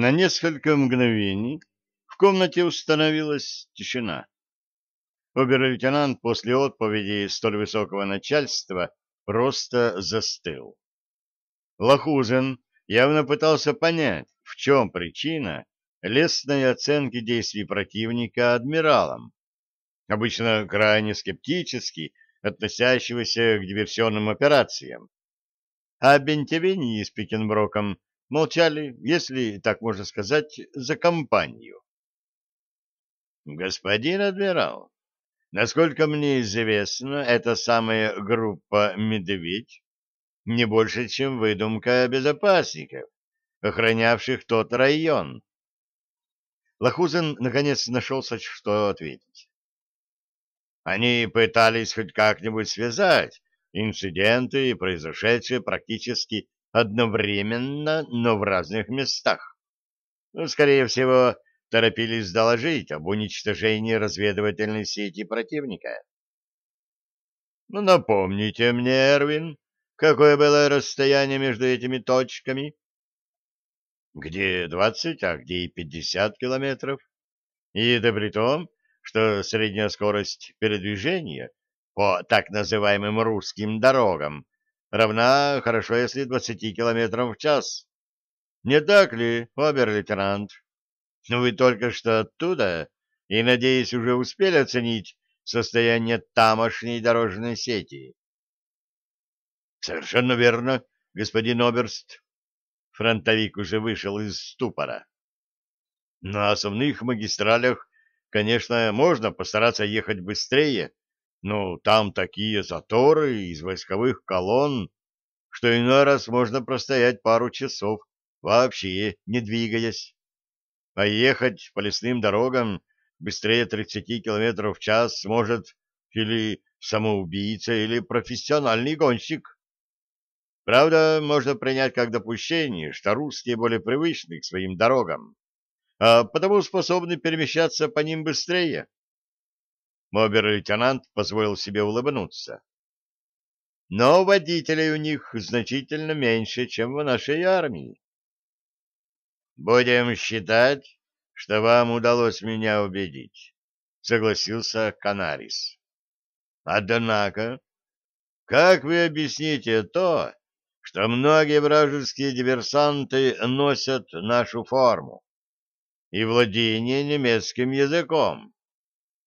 На несколько мгновений в комнате установилась тишина. Обер-лейтенант после отповеди столь высокого начальства просто застыл. Лохузен явно пытался понять, в чем причина лестной оценки действий противника адмиралом, обычно крайне скептически относящегося к диверсионным операциям. А Бентевени с Пикенброком молчали, если так можно сказать, за компанию. «Господин адмирал, насколько мне известно, эта самая группа «Медведь» не больше, чем выдумка безопасников, охранявших тот район». Лохузен наконец нашелся, что ответить. Они пытались хоть как-нибудь связать инциденты, произошедшие практически одновременно, но в разных местах. Ну, скорее всего, торопились доложить об уничтожении разведывательной сети противника. Ну, напомните мне, Эрвин, какое было расстояние между этими точками? Где двадцать, а где и пятьдесят километров. И это при том, что средняя скорость передвижения по так называемым русским дорогам равна, хорошо если, 20 километрам в час. Не так ли, обер-лейтенант? Вы только что оттуда и, надеюсь, уже успели оценить состояние тамошней дорожной сети. Совершенно верно, господин Оберст. Фронтовик уже вышел из ступора. На основных магистралях, конечно, можно постараться ехать быстрее, ну, там такие заторы из войсковых колонн, что иной раз можно простоять пару часов, вообще не двигаясь. А ехать по лесным дорогам быстрее 30 километров в час может или самоубийца, или профессиональный гонщик. Правда, можно принять как допущение, что русские более привычны к своим дорогам, а потому способны перемещаться по ним быстрее. Обер-лейтенант позволил себе улыбнуться. Но водителей у них значительно меньше, чем в нашей армии. Будем считать, что вам удалось меня убедить, согласился Канарис. Однако, как вы объясните то, что многие вражеские диверсанты носят нашу форму и владение немецким языком?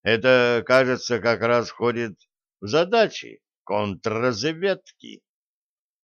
Это, кажется, как раз входит в задачи контрразведки.